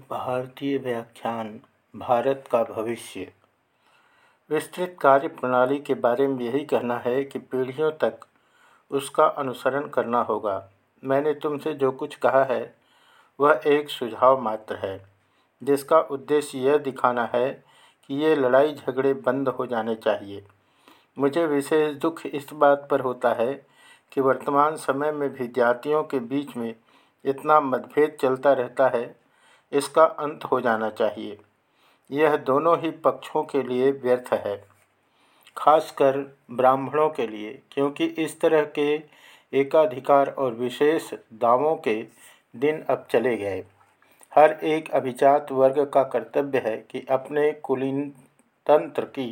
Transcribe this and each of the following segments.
भारतीय व्याख्यान, भारत का भविष्य। विस्तृत कार्य प्रणाली के बारे में यही कहना है कि पीढ़ियों तक उसका अनुसरण करना होगा। मैंने तुमसे जो कुछ कहा है, वह एक सुझाव मात्र है, जिसका उद्देश्य यह दिखाना है कि ये लड़ाई झगड़े बंद हो जाने चाहिए। मुझे विशेष दुख इस बात पर होता है कि वर्तमान समय में भी जातियों के बीच में इतना मतभेद चलता रहता है इसका अंत हो जाना चाहिए। यह दोनों ही पक्षों के लिए व्यर्थ है, खासकर ब्राह्मणों के लिए, क्योंकि इस तरह के एकाधिकार और विशेष दावों के दिन अब चले गए। हर एक अभिजात वर्ग का कर्तव्य है कि अपने कुलीन तंत्र की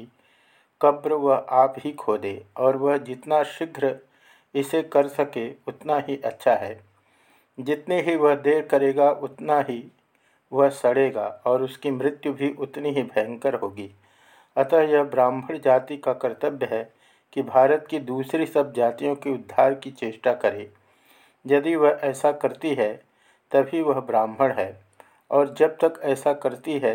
कब्र वह आप ही खोदे और वह जितना शीघ्र इसे कर सके, उतना ही अच्छा है। जितनी ही वह देर करेगा, उतना ही वह सड़ेगा और उसकी मृत्यु भी उतनी ही भयंकर होगी। अतः यह ब्राह्मण जाति का कर्तव्य है कि भारत की दूसरी सब जातियों के उद्धार की चेष्टा करे। यदि वह ऐसा करती है, तभी वह ब्राह्मण है, और जब तक ऐसा करती है,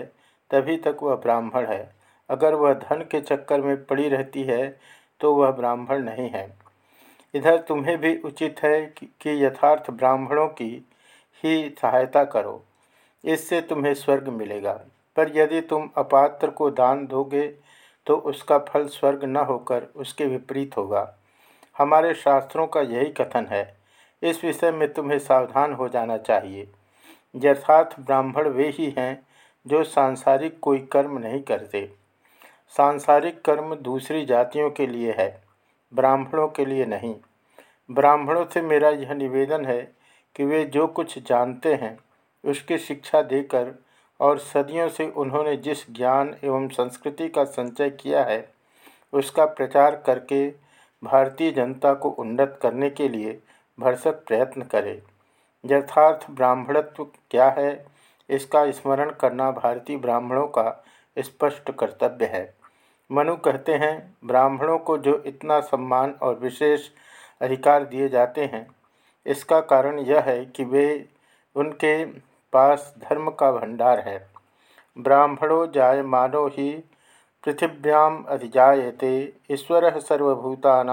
तभी तक वह ब्राह्मण है। अगर वह धन के चक्कर में पड़ी रहती है तो वह ब्राह्मण नहीं है। इधर तुम्हें भी उचित है कि यथार्थ ब्राह्मणों की ही सहायता करो। इससे तुम्हें स्वर्ग मिलेगा। पर यदि तुम अपात्र को दान दोगे तो उसका फल स्वर्ग न होकर उसके विपरीत होगा। हमारे शास्त्रों का यही कथन है। इस विषय में तुम्हें सावधान हो जाना चाहिए। यथार्थ ब्राह्मण वे ही हैं जो सांसारिक कोई कर्म नहीं करते। सांसारिक कर्म दूसरी जातियों के लिए है, ब्राह्मणों के लिए नहीं। ब्राह्मणों से मेरा यह निवेदन है कि वे जो कुछ जानते हैं उसकी शिक्षा देकर और सदियों से उन्होंने जिस ज्ञान एवं संस्कृति का संचय किया है, उसका प्रचार करके भारतीय जनता को उन्नत करने के लिए भरसक प्रयत्न करें। यथार्थ ब्राह्मणत्व क्या है, इसका स्मरण करना भारतीय ब्राह्मणों का स्पष्ट कर्तव्य है। मनु कहते हैं, ब्राह्मणों को जो इतना सम्मान और विशेष अधिकार दिए जाते हैं, इसका कारण यह है कि वे उनके पास धर्म का भंडार है। ब्राह्मणों जायमानो ही पृथिव्याम अधिजायते। ईश्वर सर्वभूता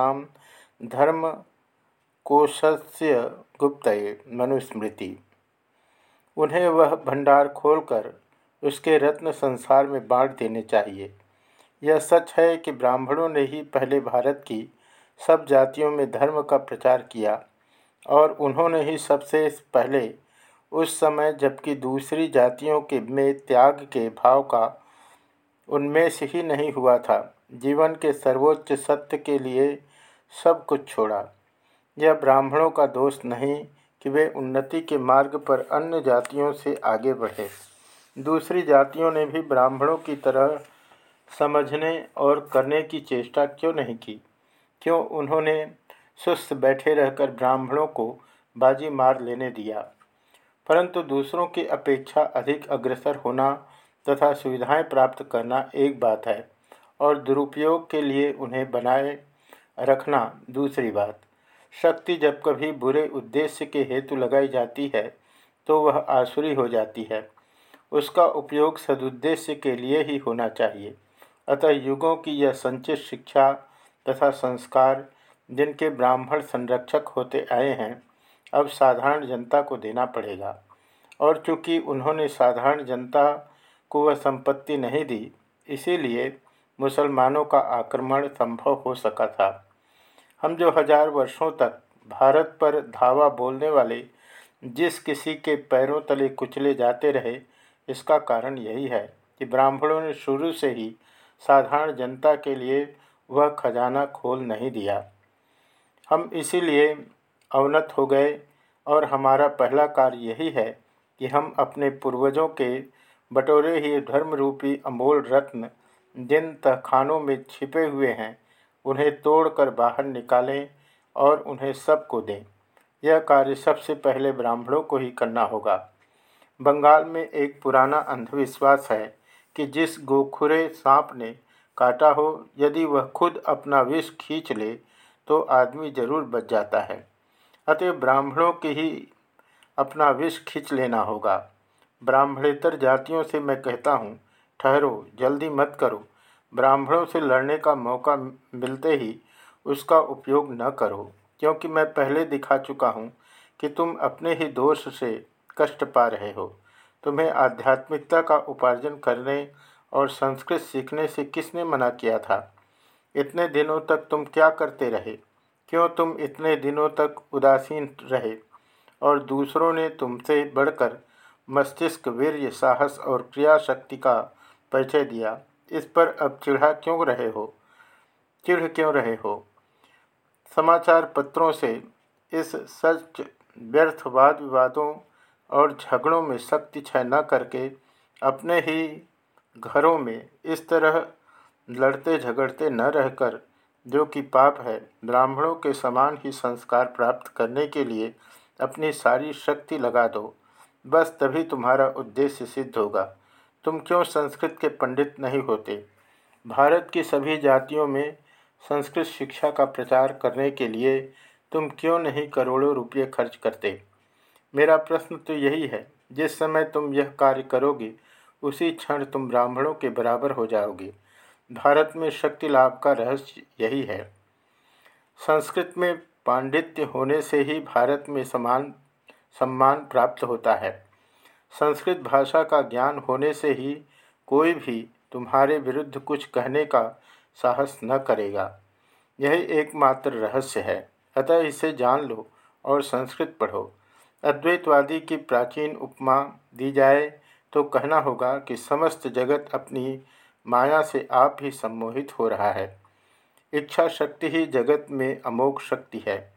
धर्म कोशस्य गुप्त मनुस्मृति। उन्हें वह भंडार खोलकर उसके रत्न संसार में बांट देने चाहिए। यह सच है कि ब्राह्मणों ने ही पहले भारत की सब जातियों में धर्म का प्रचार किया और उन्होंने ही सबसे पहले उस समय जबकि दूसरी जातियों के में त्याग के भाव का उन्मेष ही नहीं हुआ था। जीवन के सर्वोच्च सत्य के लिए सब कुछ छोड़ा। यह ब्राह्मणों का दोष नहीं कि वे उन्नति के मार्ग पर अन्य जातियों से आगे बढ़े। दूसरी जातियों ने भी ब्राह्मणों की तरह समझने और करने की चेष्टा क्यों नहीं की? क्यों उन्होंने सुस्त बैठे रहकर ब्राह्मणों को बाजी मार लेने दिया? परंतु दूसरों की अपेक्षा अधिक अग्रसर होना तथा सुविधाएँ प्राप्त करना एक बात है, और दुरुपयोग के लिए उन्हें बनाए रखना दूसरी बात। शक्ति जब कभी बुरे उद्देश्य के हेतु लगाई जाती है तो वह आसुरी हो जाती है। उसका उपयोग सदुद्देश्य के लिए ही होना चाहिए। अतः युगों की यह संचित शिक्षा तथा संस्कार, जिनके ब्राह्मण संरक्षक होते आए हैं अब साधारण जनता को देना पड़ेगा। और चूँकि उन्होंने साधारण जनता को वह संपत्ति नहीं दी, इसीलिए मुसलमानों का आक्रमण संभव हो सका था। हम जो हज़ार वर्षों तक भारत पर धावा बोलने वाले, जिस किसी के पैरों तले कुचले जाते रहे, इसका कारण यही है कि ब्राह्मणों ने शुरू से ही साधारण जनता के लिए वह खजाना खोल नहीं दिया। हम इसीलिए अवनत हो गए। और हमारा पहला कार्य यही है कि हम अपने पूर्वजों के बटोरे ही धर्म रूपी अमोल रत्न जिन तहखानों में छिपे हुए हैं, उन्हें तोड़कर बाहर निकालें और उन्हें सबको दें। यह कार्य सबसे पहले ब्राह्मणों को ही करना होगा। बंगाल में एक पुराना अंधविश्वास है कि जिस गोखुरे सांप ने काटा हो, यदि वह खुद अपना विष खींच ले तो आदमी ज़रूर बच जाता है। अतः ब्राह्मणों की ही अपना विष खींच लेना होगा। ब्राह्मणेतर जातियों से मैं कहता हूँ, ठहरो, जल्दी मत करो। ब्राह्मणों से लड़ने का मौका मिलते ही उसका उपयोग न करो, क्योंकि मैं पहले दिखा चुका हूँ कि तुम अपने ही दोष से कष्ट पा रहे हो। तुम्हें आध्यात्मिकता का उपार्जन करने और संस्कृत सीखने से किसने मना किया था? इतने दिनों तक तुम क्या करते रहे? क्यों तुम इतने दिनों तक उदासीन रहे? और दूसरों ने तुमसे बढ़कर मस्तिष्क, वीर्य, साहस और क्रिया शक्ति का परिचय दिया। इस पर अब चिढ़ा क्यों रहे हो? चिढ़ क्यों रहे हो? समाचार पत्रों से इस सच व्यर्थ वाद विवादों और झगड़ों में शक्ति क्षय न करके अपने ही घरों में इस तरह लड़ते झगड़ते न रहकर जो कि पाप है, ब्राह्मणों के समान ही संस्कार प्राप्त करने के लिए अपनी सारी शक्ति लगा दो। बस तभी तुम्हारा उद्देश्य सिद्ध होगा। तुम क्यों संस्कृत के पंडित नहीं होते? भारत की सभी जातियों में संस्कृत शिक्षा का प्रचार करने के लिए तुम क्यों नहीं करोड़ों रुपये खर्च करते? मेरा प्रश्न तो यही है, जिस समय तुम यह कार्य करोगे, उसी क्षण तुम ब्राह्मणों के बराबर हो जाओगे। भारत में शक्ति लाभ का रहस्य यही है। संस्कृत में पांडित्य होने से ही भारत में समान, सम्मान प्राप्त होता है। संस्कृत भाषा का ज्ञान होने से ही कोई भी तुम्हारे विरुद्ध कुछ कहने का साहस न करेगा। यही एकमात्र रहस्य है। अतः इसे जान लो और संस्कृत पढ़ो। अद्वैतवादी की प्राचीन उपमा दी जाए तो कहना होगा कि समस्त जगत अपनी माया से आप ही सम्मोहित हो रहा है। इच्छा शक्ति ही जगत में अमोघ शक्ति है।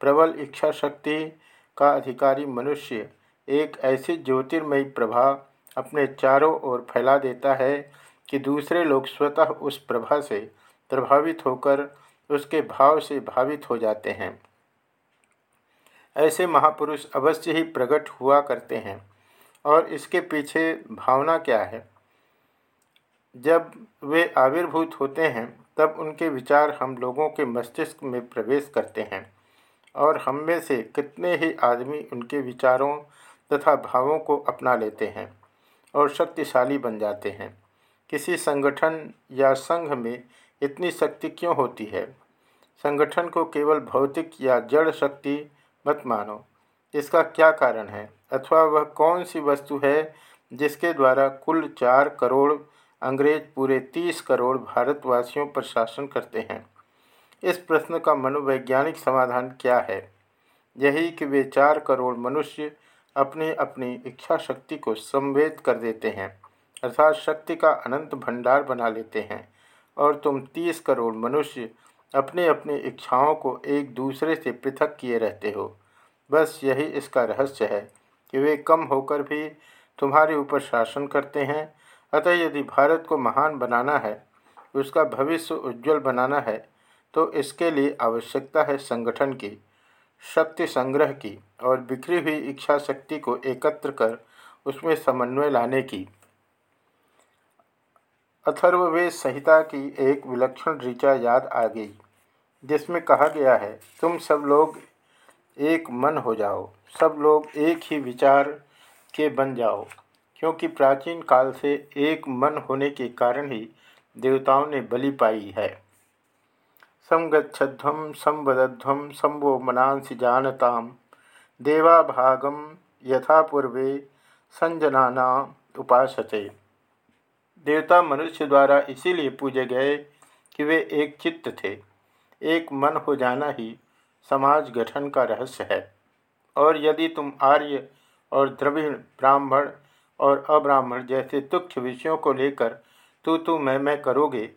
प्रबल इच्छा शक्ति का अधिकारी मनुष्य एक ऐसी ज्योतिर्मयी प्रभा अपने चारों ओर फैला देता है कि दूसरे लोग स्वतः उस प्रभा से प्रभावित होकर उसके भाव से भावित हो जाते हैं। ऐसे महापुरुष अवश्य ही प्रकट हुआ करते हैं। और इसके पीछे भावना क्या है? जब वे आविर्भूत होते हैं, तब उनके विचार हम लोगों के मस्तिष्क में प्रवेश करते हैं और हम में से कितने ही आदमी उनके विचारों तथा भावों को अपना लेते हैं और शक्तिशाली बन जाते हैं। किसी संगठन या संघ में इतनी शक्ति क्यों होती है? संगठन को केवल भौतिक या जड़ शक्ति मत मानो। इसका क्या कारण है? अथवा वह कौन सी वस्तु है जिसके द्वारा कुल चार करोड़ अंग्रेज़ पूरे तीस करोड़ भारतवासियों पर शासन करते हैं। इस प्रश्न का मनोवैज्ञानिक समाधान क्या है? यही कि वे चार करोड़ मनुष्य अपनी अपनी इच्छा शक्ति को संवेद कर देते हैं, अर्थात शक्ति का अनंत भंडार बना लेते हैं, और तुम तीस करोड़ मनुष्य अपने अपनी इच्छाओं को एक दूसरे से पृथक किए रहते हो। बस यही इसका रहस्य है कि वे कम होकर भी तुम्हारे ऊपर शासन करते हैं अतः यदि भारत को महान बनाना है, उसका भविष्य उज्जवल बनाना है तो इसके लिए आवश्यकता है संगठन की, शक्ति संग्रह की और बिखरी हुई इच्छा शक्ति को एकत्र कर उसमें समन्वय लाने की। अथर्ववेद संहिता की एक विलक्षण ऋचा याद आ गई, जिसमें कहा गया है, तुम सब लोग एक मन हो जाओ, सब लोग एक ही विचार के बन जाओ। क्योंकि प्राचीन काल से एक मन होने के कारण ही देवताओं ने बलि पाई है। संगच्छध्वम संवदध्वम संवो मनांसि जानताम देवाभागम यथा पूर्वे संजना उपासते। देवता मनुष्य द्वारा इसीलिए पूजे गए कि वे एक चित्त थे। एक मन हो जाना ही समाज गठन का रहस्य है। और यदि तुम आर्य और द्रविण ब्राह्मण और अब्राह्मण जैसे तुच्छ विषयों को लेकर तू तू मैं मैं करोगे,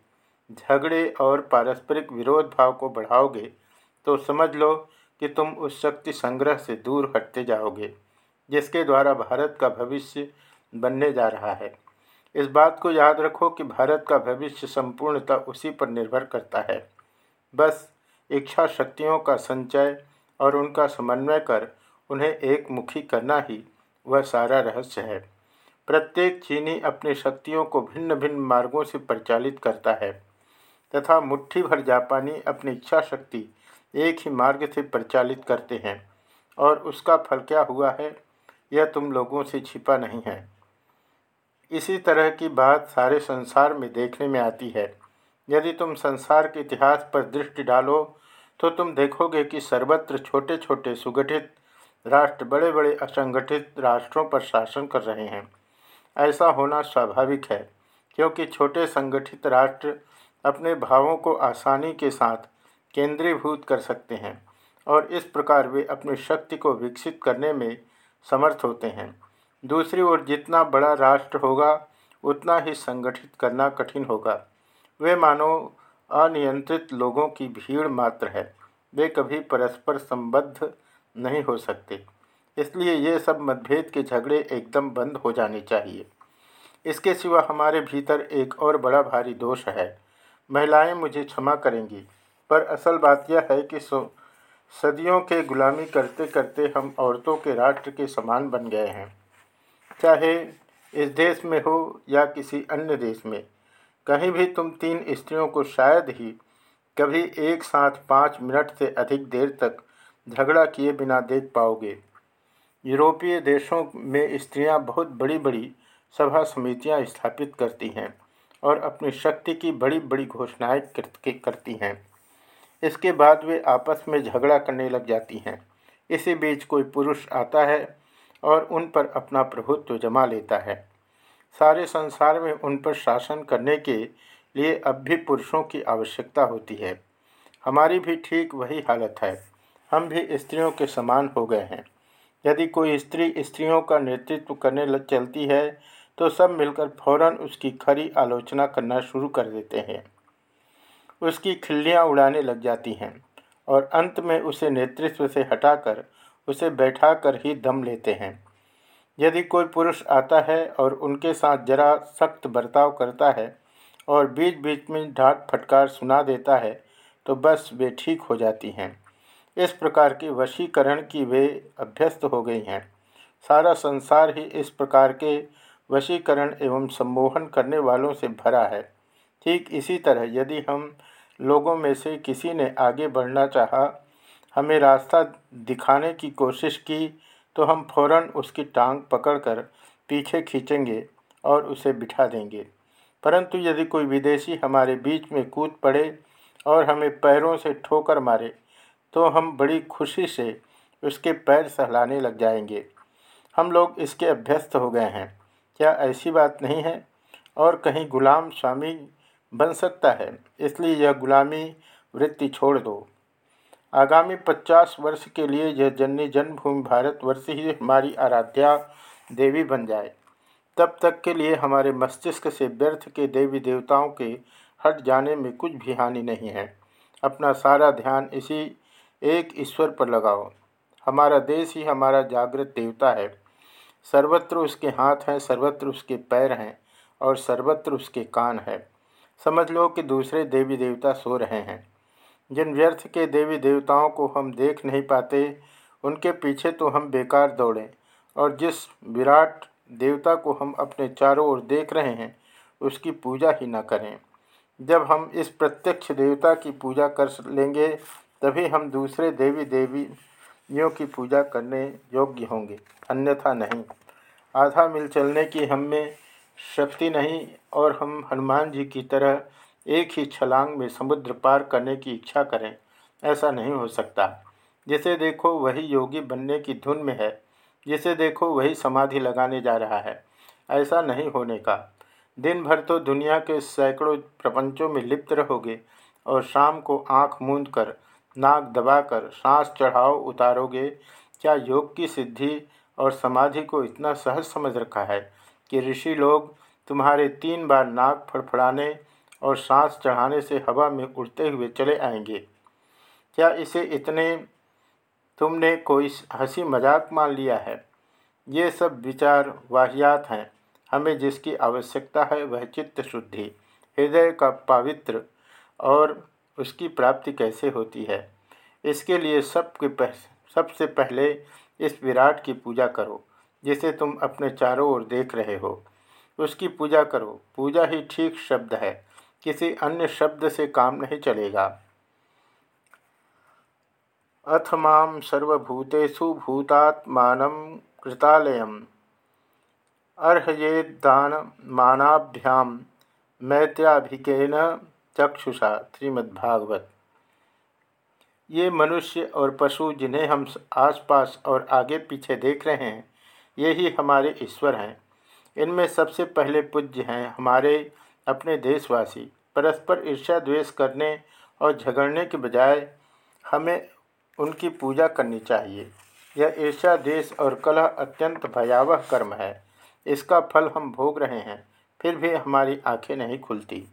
झगड़े और पारस्परिक विरोध भाव को बढ़ाओगे तो समझ लो कि तुम उस शक्ति संग्रह से दूर हटते जाओगे, जिसके द्वारा भारत का भविष्य बनने जा रहा है। इस बात को याद रखो कि भारत का भविष्य संपूर्णतः उसी पर निर्भर करता है। बस इच्छा शक्तियों का संचय और उनका समन्वय कर उन्हें एक मुखी करना ही वह सारा रहस्य है। प्रत्येक चीनी अपनी शक्तियों को भिन्न भिन्न मार्गों से परिचालित करता है, तथा मुट्ठी भर जापानी अपनी इच्छा शक्ति एक ही मार्ग से परिचालित करते हैं। और उसका फल क्या हुआ है, यह तुम लोगों से छिपा नहीं है। इसी तरह की बात सारे संसार में देखने में आती है। यदि तुम संसार के इतिहास पर दृष्टि डालो तो तुम देखोगे कि सर्वत्र छोटे छोटे सुगठित राष्ट्र बड़े बड़े असंगठित राष्ट्रों पर शासन कर रहे हैं। ऐसा होना स्वाभाविक है, क्योंकि छोटे संगठित राष्ट्र अपने भावों को आसानी के साथ केंद्रीभूत कर सकते हैं और इस प्रकार वे अपनी शक्ति को विकसित करने में समर्थ होते हैं। दूसरी ओर जितना बड़ा राष्ट्र होगा, उतना ही संगठित करना कठिन होगा। वे मानो अनियंत्रित लोगों की भीड़ मात्र है, वे कभी परस्पर संबद्ध नहीं हो सकते। इसलिए ये सब मतभेद के झगड़े एकदम बंद हो जाने चाहिए। इसके सिवा हमारे भीतर एक और बड़ा भारी दोष है। महिलाएँ मुझे क्षमा करेंगी, पर असल बात यह है कि सदियों के गुलामी करते करते हम औरतों के राष्ट्र के समान बन गए हैं। चाहे इस देश में हो या किसी अन्य देश में, कहीं भी तुम तीन स्त्रियों को शायद ही कभी एक साथ पाँच मिनट से अधिक देर तक झगड़ा किए बिना देख पाओगे। यूरोपीय देशों में स्त्रियाँ बहुत बड़ी बड़ी सभा समितियाँ स्थापित करती हैं और अपनी शक्ति की बड़ी बड़ी घोषणाएँ करती हैं। इसके बाद वे आपस में झगड़ा करने लग जाती हैं। इसी बीच कोई पुरुष आता है और उन पर अपना प्रभुत्व जमा लेता है। सारे संसार में उन पर शासन करने के लिए अब भी पुरुषों की आवश्यकता होती है। हमारी भी ठीक वही हालत है। हम भी स्त्रियों के समान हो गए हैं। यदि कोई स्त्री स्त्रियों का नेतृत्व करने चलती है तो सब मिलकर फ़ौरन उसकी खरी आलोचना करना शुरू कर देते हैं। उसकी खिल्लियाँ उड़ाने लग जाती हैं और अंत में उसे नेतृत्व से हटाकर उसे बैठाकर ही दम लेते हैं। यदि कोई पुरुष आता है और उनके साथ जरा सख्त बर्ताव करता है और बीच बीच में ढाट फटकार सुना देता है तो बस वे ठीक हो जाती हैं। इस प्रकार के वशीकरण की वे अभ्यस्त हो गई हैं। सारा संसार ही इस प्रकार के वशीकरण एवं सम्मोहन करने वालों से भरा है। ठीक इसी तरह यदि हम लोगों में से किसी ने आगे बढ़ना चाहा, हमें रास्ता दिखाने की कोशिश की तो हम फ़ौरन उसकी टांग पकड़कर पीछे खींचेंगे और उसे बिठा देंगे। परंतु यदि कोई विदेशी हमारे बीच में कूद पड़े और हमें पैरों से ठोकर मारे तो हम बड़ी खुशी से उसके पैर सहलाने लग जाएँगे। हम लोग इसके अभ्यस्त हो गए हैं। क्या ऐसी बात नहीं है? और कहीं गुलाम स्वामी बन सकता है, इसलिए यह गुलामी वृत्ति छोड़ दो। आगामी पचास वर्ष के लिए यह जननी जन्मभूमि भारतवर्ष ही हमारी आराध्या देवी बन जाए। तब तक के लिए हमारे मस्तिष्क से व्यर्थ के देवी देवताओं के हट जाने में कुछ भी हानि नहीं है। अपना सारा ध्यान इसी एक ईश्वर पर लगाओ। हमारा देश ही हमारा जागृत देवता है। सर्वत्र उसके हाथ हैं, सर्वत्र उसके पैर हैं और सर्वत्र उसके कान हैं। समझ लो कि दूसरे देवी देवता सो रहे हैं। जिन व्यर्थ के देवी देवताओं को हम देख नहीं पाते, उनके पीछे तो हम बेकार दौड़ें और जिस विराट देवता को हम अपने चारों ओर देख रहे हैं, उसकी पूजा ही न करें। जब हम इस प्रत्यक्ष देवता की पूजा कर लेंगे तभी हम दूसरे देवी देवियों की पूजा करने योग्य होंगे, अन्यथा नहीं। आधा मिल चलने की हम में शक्ति नहीं और हम हनुमान जी की तरह एक ही छलांग में समुद्र पार करने की इच्छा करें, ऐसा नहीं हो सकता। जिसे देखो वही योगी बनने की धुन में है, जिसे देखो वही समाधि लगाने जा रहा है, ऐसा नहीं होने का। दिन भर तो दुनिया के सैकड़ों प्रपंचों में लिप्त रहोगे और शाम को आँख मूंद कर नाक दबाकर सांस चढ़ाओ, उतारोगे। क्या योग की सिद्धि और समाधि को इतना सहज समझ रखा है कि ऋषि लोग तुम्हारे तीन बार नाक फड़फड़ाने और सांस चढ़ाने से हवा में उड़ते हुए चले आएँगे? क्या इसे इतने तुमने कोई हँसी मज़ाक मान लिया है? ये सब विचार वाहियात हैं। हमें जिसकी आवश्यकता है वह चित्त शुद्धि, हृदय का पवित्र और उसकी प्राप्ति कैसे होती है? इसके लिए सबके पह, सबसे पहले इस विराट की पूजा करो जिसे तुम अपने चारों ओर देख रहे हो। उसकी पूजा करो। पूजा ही ठीक शब्द है। किसी अन्य शब्द से काम नहीं चलेगा। अथ माम सर्वभूतेषु भूतात्मान कृतालयम्। अर्हयेदान मानाभ्याम मैत्याभिकेन चक्षुषा श्रीमद्भागवत। ये मनुष्य और पशु जिन्हें हम आसपास और आगे पीछे देख रहे हैं, ये ही हमारे ईश्वर हैं। इनमें सबसे पहले पूज्य हैं हमारे अपने देशवासी। परस्पर ईर्ष्या द्वेष करने और झगड़ने के बजाय हमें उनकी पूजा करनी चाहिए। यह ईर्ष्या देश और कलह अत्यंत भयावह कर्म है। इसका फल हम भोग रहे हैं, फिर भी हमारी आँखें नहीं खुलती।